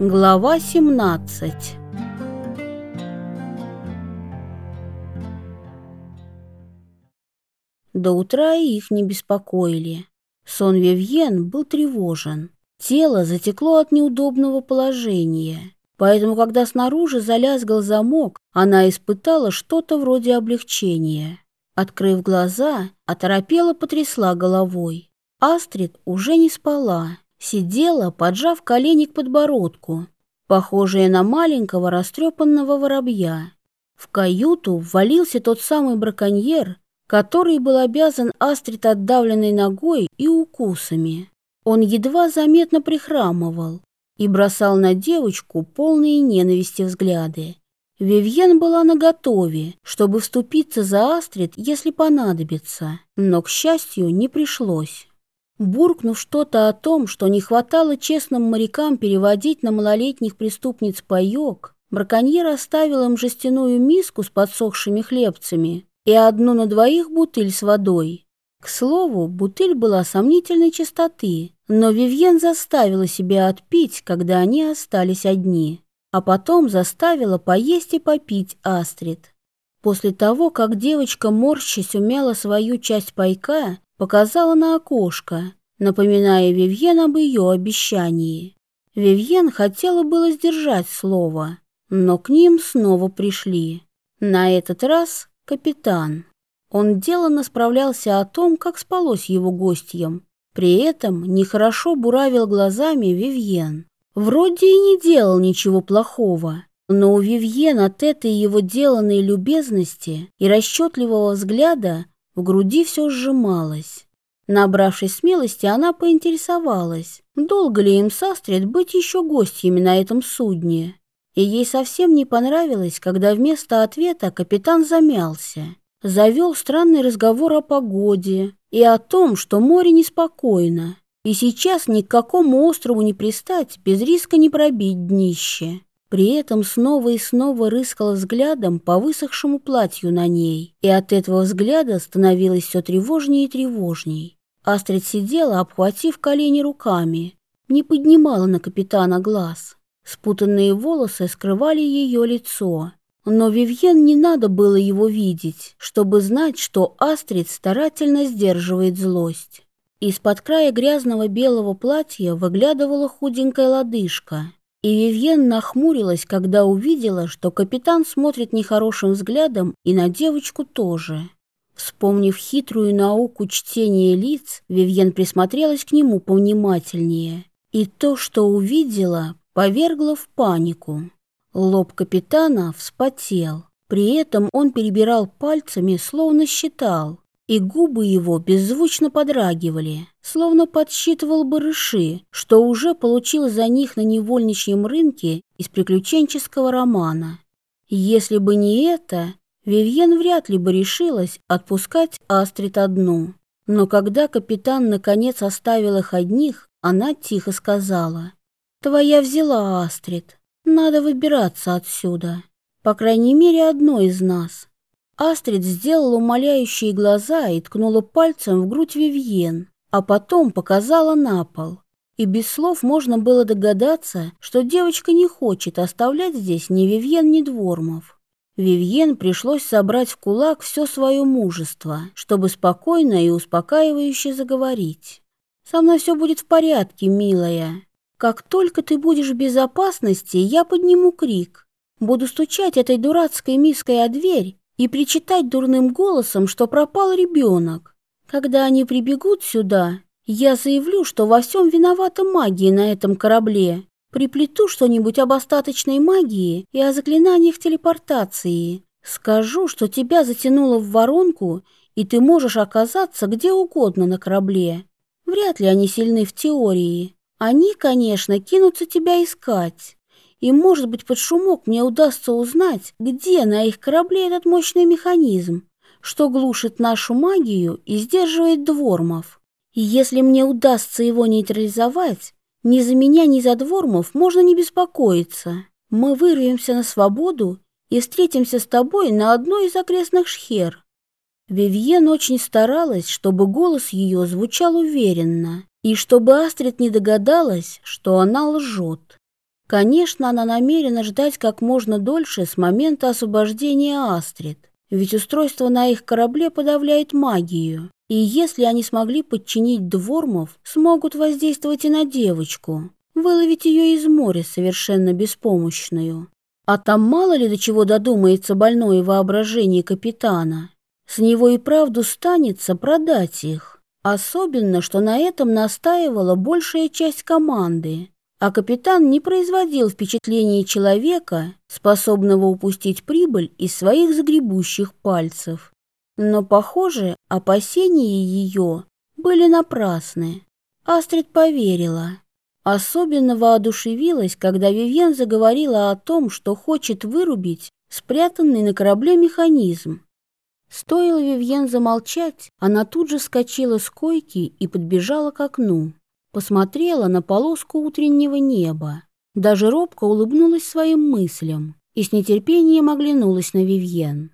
Глава 17 До утра их не беспокоили. Сон Вивьен был тревожен. Тело затекло от неудобного положения. Поэтому, когда снаружи залязгал замок, она испытала что-то вроде облегчения. Открыв глаза, оторопела потрясла головой. Астрид уже не спала, сидела, поджав колени к подбородку, похожая на маленького растрепанного воробья. В каюту ввалился тот самый браконьер, который был обязан Астрид отдавленной ногой и укусами. Он едва заметно прихрамывал и бросал на девочку полные ненависти взгляды. Вивьен была наготове, чтобы вступиться за Астрид, если понадобится, но, к счастью, не пришлось. Буркнув что-то о том, что не хватало честным морякам переводить на малолетних преступниц паёк, браконьер оставил им жестяную миску с подсохшими хлебцами и одну на двоих бутыль с водой. К слову, бутыль была сомнительной чистоты, но Вивьен заставила себя отпить, когда они остались одни, а потом заставила поесть и попить Астрид. После того, как девочка морщись умяла свою часть пайка, показала на окошко, напоминая Вивьен об ее обещании. Вивьен хотела было сдержать слово, но к ним снова пришли. На этот раз капитан. Он деланно справлялся о том, как спалось его гостьям. При этом нехорошо буравил глазами Вивьен. Вроде и не делал ничего плохого, но у Вивьен от этой его деланной любезности и расчетливого взгляда в груди все сжималось. Набравшись смелости, она поинтересовалась, долго ли им с Астрид быть еще гостями на этом судне. И ей совсем не понравилось, когда вместо ответа капитан замялся. Завел странный разговор о погоде и о том, что море неспокойно, и сейчас ни к какому острову не пристать без риска не пробить днище. При этом снова и снова рыскала взглядом по высохшему платью на ней, и от этого взгляда становилось все тревожнее и тревожней. Астрид сидела, обхватив колени руками, не поднимала на капитана глаз. Спутанные волосы скрывали ее лицо, но Вивьен не надо было его видеть, чтобы знать, что Астрид старательно сдерживает злость. Из-под края грязного белого платья выглядывала худенькая лодыжка, и Вивьен нахмурилась, когда увидела, что капитан смотрит нехорошим взглядом и на девочку тоже. Вспомнив хитрую науку чтения лиц, Вивьен присмотрелась к нему повнимательнее. И то, что увидела, повергло в панику. Лоб капитана вспотел. При этом он перебирал пальцами, словно считал и губы его беззвучно подрагивали, словно подсчитывал барыши, что уже получил за них на невольничьем рынке из приключенческого романа. Если бы не это, Вивьен вряд ли бы решилась отпускать Астрид одну. Но когда капитан наконец оставил их одних, она тихо сказала, «Твоя взяла, Астрид, надо выбираться отсюда, по крайней мере, одной из нас». Астрид сделала умоляющие глаза и ткнула пальцем в грудь Вивьен, а потом показала на пол. И без слов можно было догадаться, что девочка не хочет оставлять здесь ни Вивьен, ни Двормов. Вивьен пришлось собрать в кулак все свое мужество, чтобы спокойно и успокаивающе заговорить. «Со мной все будет в порядке, милая. Как только ты будешь в безопасности, я подниму крик. Буду стучать этой дурацкой миской о дверь и причитать дурным голосом, что пропал ребенок. Когда они прибегут сюда, я заявлю, что во всем виновата магия на этом корабле. Приплету что-нибудь об остаточной магии и о заклинаниях телепортации. Скажу, что тебя затянуло в воронку, и ты можешь оказаться где угодно на корабле. Вряд ли они сильны в теории. Они, конечно, кинутся тебя искать и, может быть, под шумок мне удастся узнать, где на их корабле этот мощный механизм, что глушит нашу магию и сдерживает двормов. И если мне удастся его нейтрализовать, ни за меня, ни за двормов можно не беспокоиться. Мы вырвемся на свободу и встретимся с тобой на одной из окрестных шхер. Вивьен очень старалась, чтобы голос ее звучал уверенно, и чтобы Астрид не догадалась, что она лжет. Конечно, она намерена ждать как можно дольше с момента освобождения Астрид, ведь устройство на их корабле подавляет магию, и если они смогли подчинить двормов, смогут воздействовать и на девочку, выловить ее из моря совершенно беспомощную. А там мало ли до чего додумается больное воображение капитана. С него и правду станется продать их. Особенно, что на этом настаивала большая часть команды а капитан не производил впечатления человека, способного упустить прибыль из своих загребущих пальцев. Но, похоже, опасения ее были напрасны. Астрид поверила. Особенно воодушевилась, когда Вивьен заговорила о том, что хочет вырубить спрятанный на корабле механизм. Стоило Вивьен замолчать, она тут же вскочила с койки и подбежала к окну посмотрела на полоску утреннего неба, даже робко улыбнулась своим мыслям и с нетерпением оглянулась на Вивьен.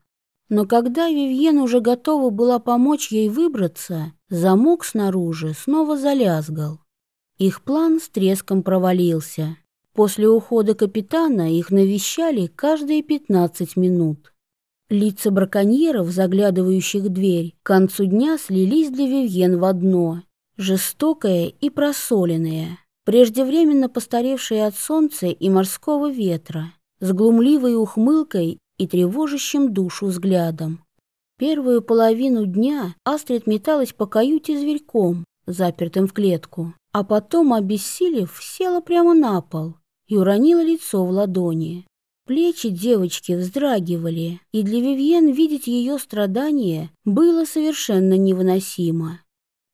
Но когда Вивьен уже готова была помочь ей выбраться, замок снаружи снова залязгал. Их план с треском провалился. После ухода капитана их навещали каждые 15 минут. Лица браконьеров, заглядывающих в дверь, к концу дня слились для Вивьен в одно жестокое и просоленное, преждевременно постаревшее от солнца и морского ветра, с глумливой ухмылкой и тревожащим душу взглядом. Первую половину дня Астрид металась по каюте зверьком, запертым в клетку, а потом, обессилев, села прямо на пол и уронила лицо в ладони. Плечи девочки вздрагивали, и для Вивьен видеть ее страдания было совершенно невыносимо.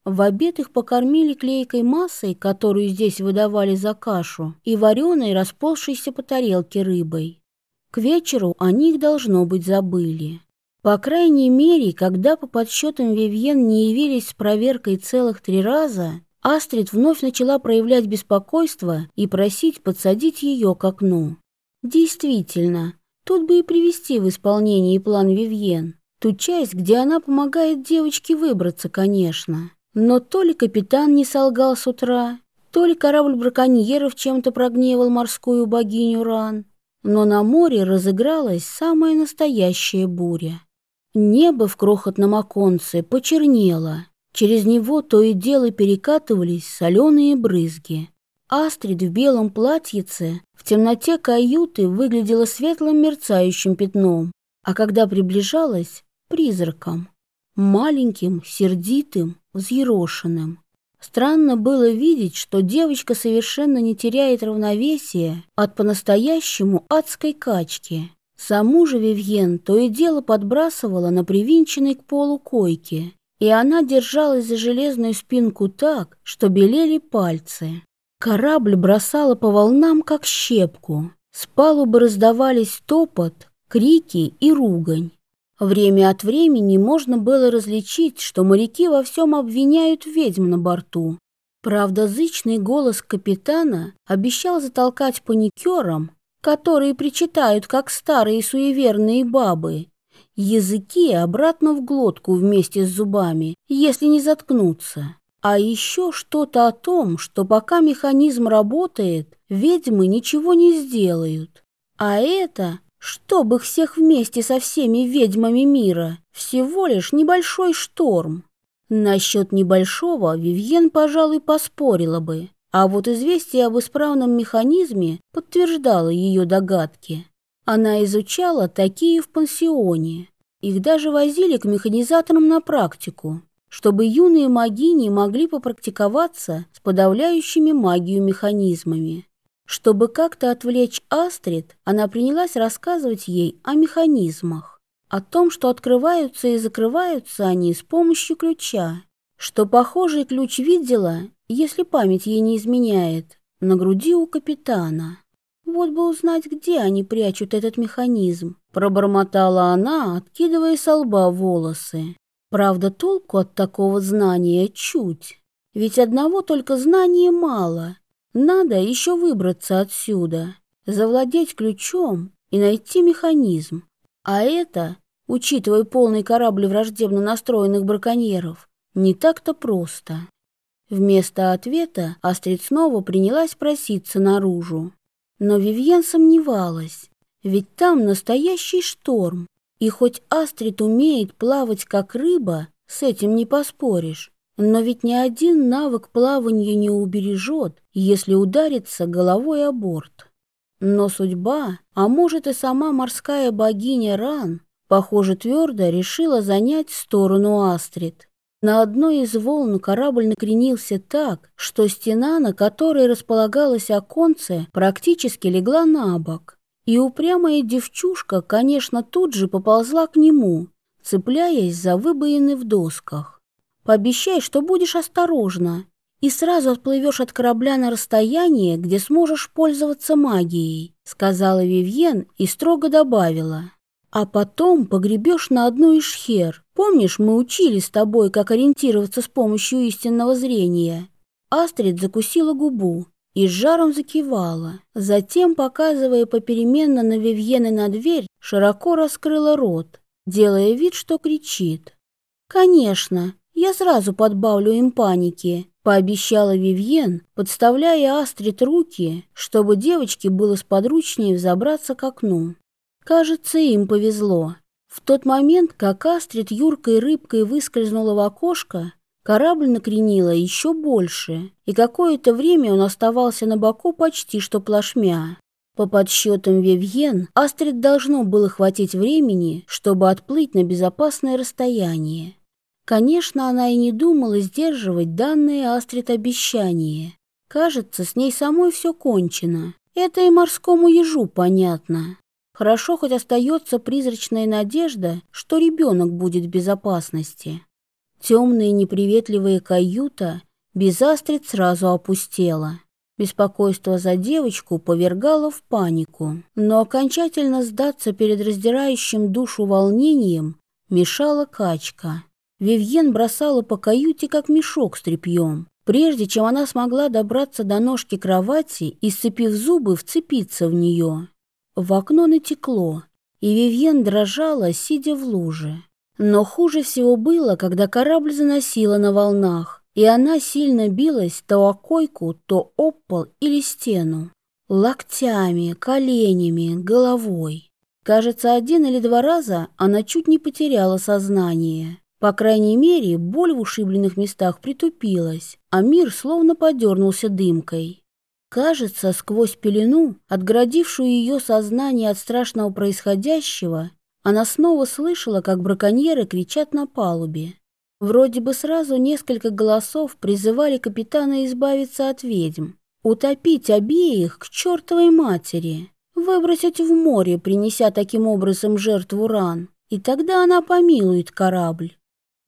В обед их покормили клейкой массой, которую здесь выдавали за кашу, и вареной, расползшейся по тарелке рыбой. К вечеру о них, должно быть, забыли. По крайней мере, когда по подсчетам Вивьен не явились с проверкой целых три раза, Астрид вновь начала проявлять беспокойство и просить подсадить ее к окну. Действительно, тут бы и привести в исполнение план Вивьен. Ту часть, где она помогает девочке выбраться, конечно. Но то ли капитан не солгал с утра, то ли корабль браконьеров чем-то прогневал морскую богиню Ран, но на море разыгралась самая настоящая буря. Небо в крохотном оконце почернело, через него то и дело перекатывались соленые брызги. Астрид в белом платьице в темноте каюты выглядела светлым мерцающим пятном, а когда приближалась — призраком. Маленьким, сердитым, взъерошенным. Странно было видеть, что девочка совершенно не теряет равновесия от по-настоящему адской качки. Саму же Вивьен то и дело подбрасывала на привинченной к полу койке, и она держалась за железную спинку так, что белели пальцы. Корабль бросала по волнам, как щепку. С палубы раздавались топот, крики и ругань. Время от времени можно было различить, что моряки во всем обвиняют ведьм на борту. Правда, зычный голос капитана обещал затолкать паникерам, которые причитают, как старые суеверные бабы, языки обратно в глотку вместе с зубами, если не заткнутся. А еще что-то о том, что пока механизм работает, ведьмы ничего не сделают. А это чтобы всех вместе со всеми ведьмами мира, всего лишь небольшой шторм. Насчет небольшого Вивьен, пожалуй, поспорила бы, а вот известие об исправном механизме подтверждало ее догадки. Она изучала такие в пансионе. Их даже возили к механизаторам на практику, чтобы юные магини могли попрактиковаться с подавляющими магию механизмами. Чтобы как-то отвлечь Астрид, она принялась рассказывать ей о механизмах, о том, что открываются и закрываются они с помощью ключа, что похожий ключ видела, если память ей не изменяет, на груди у капитана. Вот бы узнать, где они прячут этот механизм, пробормотала она, откидывая со лба волосы. Правда, толку от такого знания чуть, ведь одного только знания мало — надо еще выбраться отсюда, завладеть ключом и найти механизм. А это, учитывая полный корабль враждебно настроенных браконьеров, не так-то просто. Вместо ответа Астрид снова принялась проситься наружу. Но Вивьен сомневалась, ведь там настоящий шторм. И хоть Астрид умеет плавать как рыба, с этим не поспоришь. Но ведь ни один навык плавания не убережет, если удариться головой о борт. Но судьба, а может и сама морская богиня Ран, похоже, твердо решила занять сторону Астрид. На одной из волн корабль накренился так, что стена, на которой располагалось оконце, практически легла на бок. И упрямая девчушка, конечно, тут же поползла к нему, цепляясь за выбоины в досках. «Пообещай, что будешь осторожна, и сразу отплывешь от корабля на расстояние, где сможешь пользоваться магией», сказала Вивьен и строго добавила. А потом погребешь на одну ишхер. Помнишь, мы учили с тобой, как ориентироваться с помощью истинного зрения?» Астрид закусила губу и с жаром закивала. Затем, показывая попеременно на Вивьен и на дверь, широко раскрыла рот, делая вид, что кричит. «Конечно, я сразу подбавлю им паники», — пообещала Вивьен, подставляя Астрид руки, чтобы девочке было сподручнее взобраться к окну. Кажется, им повезло. В тот момент, как Астрид юркой рыбкой выскользнула в окошко, корабль накренило еще больше, и какое-то время он оставался на боку почти что плашмя. По подсчетам Вивьен, Астрид должно было хватить времени, чтобы отплыть на безопасное расстояние. Конечно, она и не думала сдерживать данное Астрид обещание. Кажется, с ней самой все кончено. Это и морскому ежу понятно. Хорошо хоть остается призрачная надежда, что ребенок будет в безопасности. Темная неприветливая каюта без Астрид сразу опустела. Беспокойство за девочку повергало в панику, но окончательно сдаться перед раздирающим душу волнением мешала качка. Вивьен бросала по каюте, как мешок с тряпьем, прежде чем она смогла добраться до ножки кровати и, сцепив зубы, вцепиться в нее. В окно натекло, и Вивьен дрожала, сидя в луже. Но хуже всего было, когда корабль заносило на волнах, и она сильно билась то о койку, то об пол или стену. Локтями, коленями, головой. Кажется, один или два раза она чуть не потеряла сознание. По крайней мере, боль в ушибленных местах притупилась, а мир словно подернулся дымкой. Кажется, сквозь пелену, отгородившую ее сознание от страшного происходящего, она снова слышала, как браконьеры кричат на палубе. Вроде бы сразу несколько голосов призывали капитана избавиться от ведьм, утопить обеих к чертовой матери, выбросить в море, принеся таким образом жертву ран, и тогда она помилует корабль.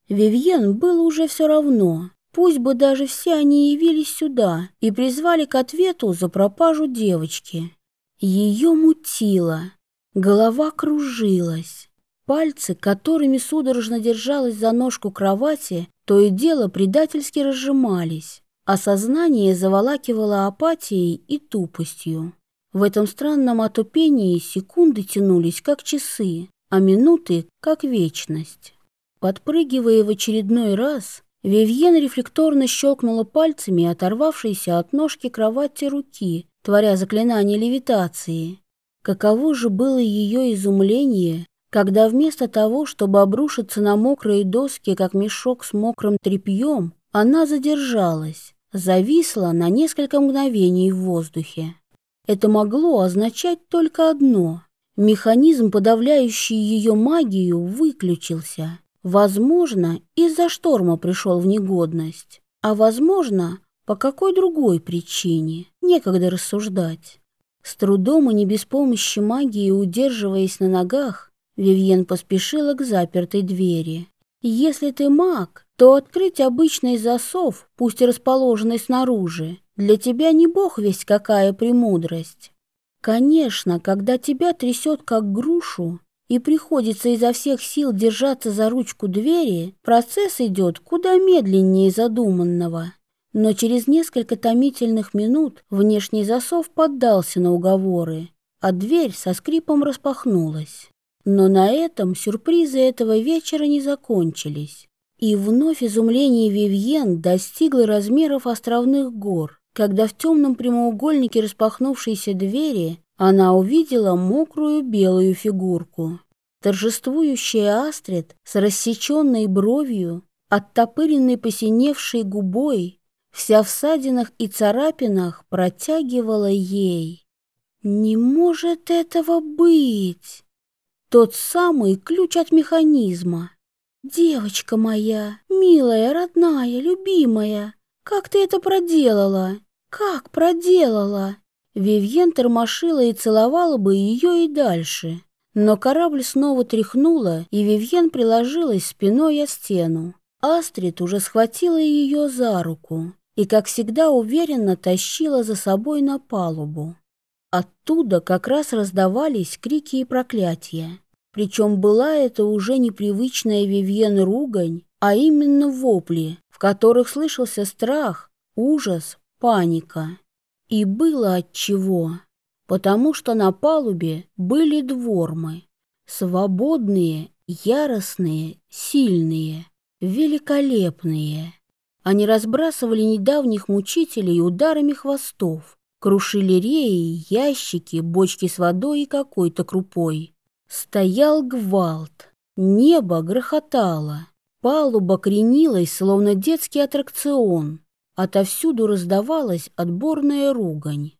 Вивьен было уже все равно, Пусть бы даже все они явились сюда и призвали к ответу за пропажу девочки. Ее мутило, голова кружилась. Пальцы, которыми судорожно держалась за ножку кровати, то и дело предательски разжимались, а сознание заволакивало апатией и тупостью. В этом странном отупении секунды тянулись, как часы, а минуты, как вечность. Подпрыгивая в очередной раз, Вивьен рефлекторно щелкнула пальцами оторвавшейся от ножки кровати руки, творя заклинание левитации. Каково же было ее изумление, когда вместо того, чтобы обрушиться на мокрые доски, как мешок с мокрым тряпьем, она задержалась, зависла на несколько мгновений в воздухе. Это могло означать только одно — механизм, подавляющий ее магию, выключился. Возможно, из-за шторма пришел в негодность, а возможно, по какой другой причине, некогда рассуждать. С трудом и не без помощи магии, удерживаясь на ногах, Вивьен поспешила к запертой двери. Если ты маг, то открыть обычный засов, пусть и расположенный снаружи, для тебя не бог весть какая премудрость. Конечно, когда тебя трясет как грушу, и приходится изо всех сил держаться за ручку двери, процесс идет куда медленнее задуманного. Но через несколько томительных минут внешний засов поддался на уговоры, а дверь со скрипом распахнулась. Но на этом сюрпризы этого вечера не закончились. И вновь изумление Вивьен достигло размеров островных гор. когда в темном прямоугольнике распахнувшейся двери она увидела мокрую белую фигурку. Торжествующая Астрид с рассеченной бровью, оттопыренной посиневшей губой, вся в садинах и царапинах протягивала ей. «Не может этого быть!» Тот самый ключ от механизма. «Девочка моя, милая, родная, любимая, как ты это проделала? Как проделала?» Вивьен тормошила и целовала бы ее и дальше. Но корабль снова тряхнула, и Вивьен приложилась спиной о стену. Астрид уже схватила ее за руку и, как всегда, уверенно тащила за собой на палубу. Оттуда как раз раздавались крики и проклятия. Причем была это уже непривычная Вивьен ругань, а именно вопли, в которых слышался страх, ужас, паника. И было от чего, потому что на палубе были двормы, свободные, яростные, сильные, великолепные. Они разбрасывали недавних мучителей ударами хвостов, крушили реи, ящики, бочки с водой и какой-то крупой. Стоял гвалт, небо грохотало, палуба кренилась, словно детский аттракцион. Отовсюду раздавалась отборная ругань.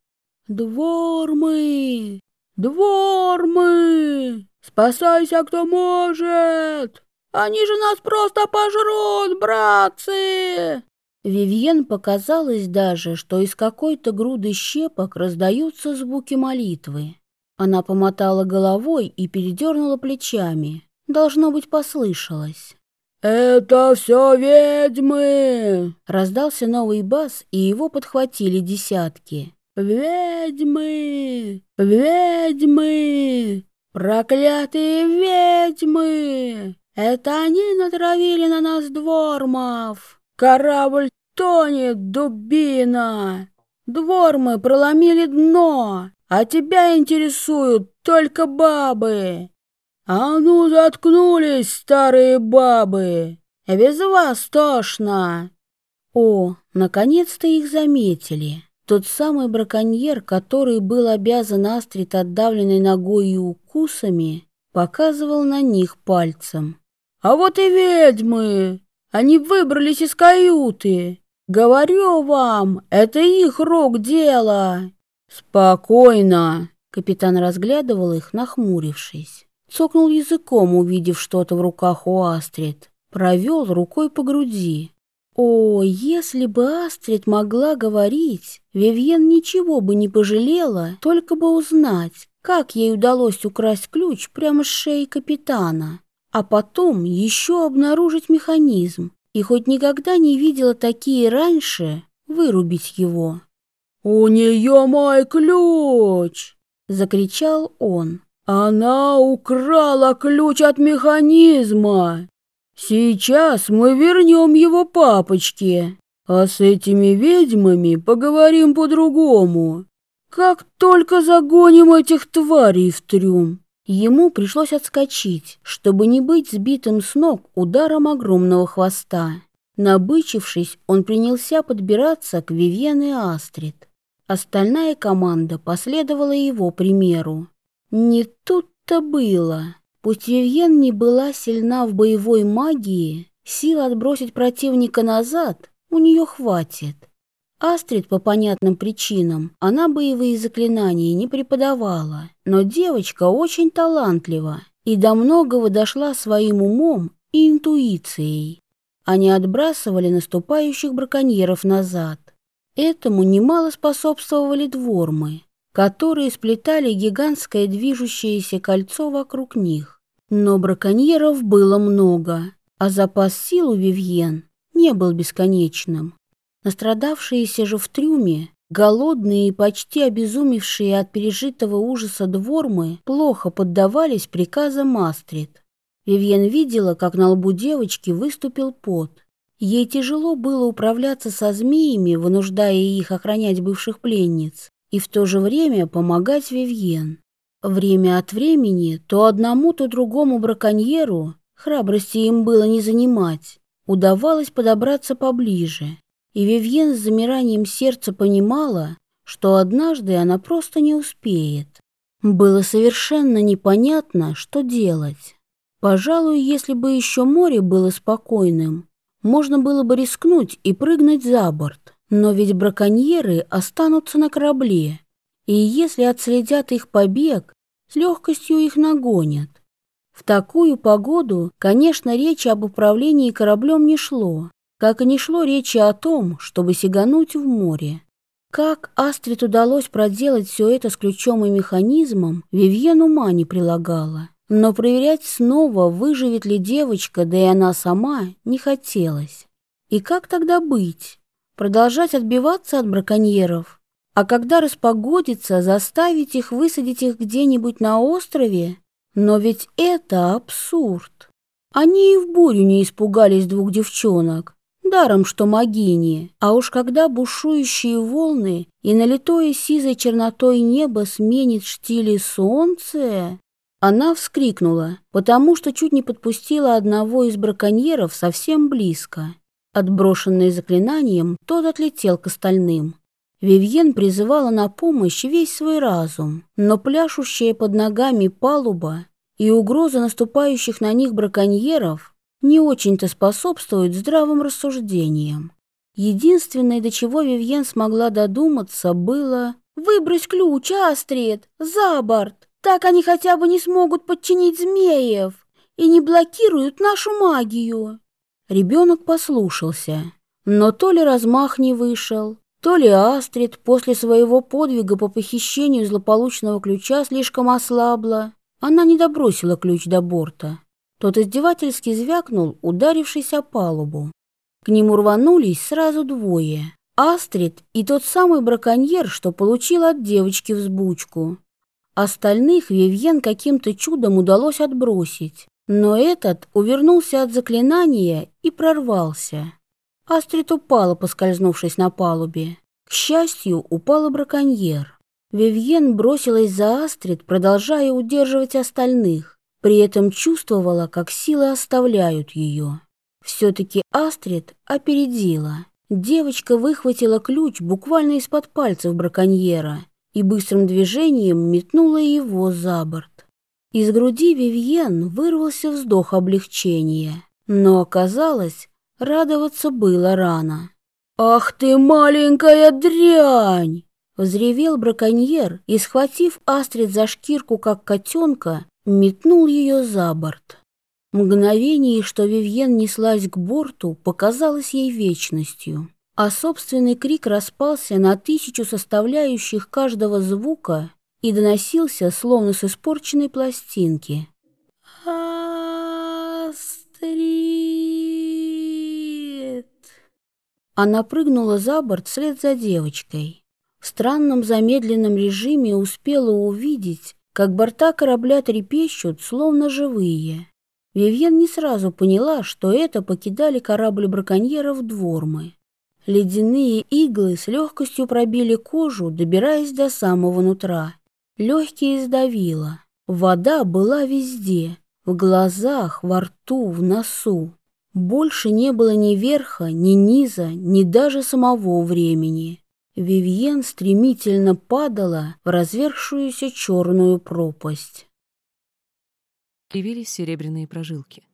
«Двормы! Двормы! Спасайся, кто может! Они же нас просто пожрут, братцы!» Вивьен показалось даже, что из какой-то груды щепок раздаются звуки молитвы. Она помотала головой и передернула плечами. Должно быть, послышалось. «Это все ведьмы!» Раздался новый бас, и его подхватили десятки. «Ведьмы! Ведьмы! Проклятые ведьмы! Это они натравили на нас двормов! Корабль тонет, дубина! Двормы проломили дно, а тебя интересуют только бабы! «А ну, заткнулись, старые бабы! Без вас тошно!» О, наконец-то их заметили. Тот самый браконьер, который был обязан Астрид отдавленной ногой и укусами, показывал на них пальцем. «А вот и ведьмы! Они выбрались из каюты! Говорю вам, это их рук дело!» «Спокойно!» — капитан разглядывал их, нахмурившись. Цокнул языком, увидев что-то в руках у Астрид. Провел рукой по груди. О, если бы Астрид могла говорить, Вивьен ничего бы не пожалела, только бы узнать, как ей удалось украсть ключ прямо с шеи капитана, а потом еще обнаружить механизм, и хоть никогда не видела такие раньше, вырубить его. «У нее мой ключ!» — закричал он. Она украла ключ от механизма. Сейчас мы вернем его папочке, а с этими ведьмами поговорим по-другому. Как только загоним этих тварей в трюм. Ему пришлось отскочить, чтобы не быть сбитым с ног ударом огромного хвоста. Набычившись, он принялся подбираться к Вивьен и Астрид. Остальная команда последовала его примеру. Не тут-то было. Пусть Вивьен не была сильна в боевой магии, сил отбросить противника назад у нее хватит. Астрид по понятным причинам, она боевые заклинания не преподавала, но девочка очень талантлива и до многого дошла своим умом и интуицией. Они отбрасывали наступающих браконьеров назад. Этому немало способствовали двормы которые сплетали гигантское движущееся кольцо вокруг них. Но браконьеров было много, а запас сил у Вивьен не был бесконечным. Настрадавшиеся же в трюме, голодные и почти обезумевшие от пережитого ужаса двормы плохо поддавались приказам Астрид. Вивьен видела, как на лбу девочки выступил пот. Ей тяжело было управляться со змеями, вынуждая их охранять бывших пленниц и в то же время помогать Вивьен. Время от времени то одному, то другому браконьеру, храбрости им было не занимать, удавалось подобраться поближе, и Вивьен с замиранием сердца понимала, что однажды она просто не успеет. Было совершенно непонятно, что делать. Пожалуй, если бы еще море было спокойным, можно было бы рискнуть и прыгнуть за борт. Но ведь браконьеры останутся на корабле, и если отследят их побег, с легкостью их нагонят. В такую погоду, конечно, речи об управлении кораблем не шло, как и не шло речи о том, чтобы сигануть в море. Как Астрид удалось проделать все это с ключом и механизмом, Вивьен ума не прилагала. Но проверять снова, выживет ли девочка, да и она сама, не хотелось. И как тогда быть? Продолжать отбиваться от браконьеров? А когда распогодится, заставить их высадить их где-нибудь на острове? Но ведь это абсурд. Они и в бурю не испугались двух девчонок. Даром, что могини, а уж когда бушующие волны и налитое сизой чернотой небо сменит штили солнце... Она вскрикнула, потому что чуть не подпустила одного из браконьеров совсем близко. Отброшенный заклинанием, тот отлетел к остальным. Вивьен призывала на помощь весь свой разум, но пляшущая под ногами палуба и угроза наступающих на них браконьеров не очень-то способствуют здравым рассуждениям. Единственное, до чего Вивьен смогла додуматься, было «Выбрось ключ, Астрид, за борт!» Так они хотя бы не смогут подчинить змеев и не блокируют нашу магию. Ребенок послушался, но то ли размах не вышел, то ли Астрид после своего подвига по похищению злополучного ключа слишком ослабла. Она не добросила ключ до борта. Тот издевательски звякнул, ударившись о палубу. К нему рванулись сразу двое. Астрид и тот самый браконьер, что получил от девочки взбучку. Остальных Вивьен каким-то чудом удалось отбросить, но этот увернулся от заклинания и прорвался. Астрид упала, поскользнувшись на палубе. К счастью, упал браконьер. Вивьен бросилась за Астрид, продолжая удерживать остальных. При этом чувствовала, как силы оставляют ее. Все-таки Астрид опередила. Девочка выхватила ключ буквально из-под пальцев браконьера и быстрым движением метнула его за борт. Из груди Вивьен вырвался вздох облегчения, но оказалось, радоваться было рано. «Ах ты, маленькая дрянь!» Взревел браконьер и, схватив Астрид за шкирку, как котенка, метнул ее за борт. Мгновение, что Вивьен неслась к борту, показалось ей вечностью а собственный крик распался на тысячу составляющих каждого звука и доносился, словно с испорченной пластинки. «Астрид!» Она прыгнула за борт вслед за девочкой. В странном замедленном режиме успела увидеть, как борта корабля трепещут, словно живые. Вивьен не сразу поняла, что это покидали корабль браконьеров Двормы. Ледяные иглы с легкостью пробили кожу, добираясь до самого нутра. Легкие сдавило. Вода была везде. В глазах, во рту, в носу. Больше не было ни верха, ни низа, ни даже самого времени. Вивьен стремительно падала в развершуюся черную пропасть. Появились серебряные прожилки.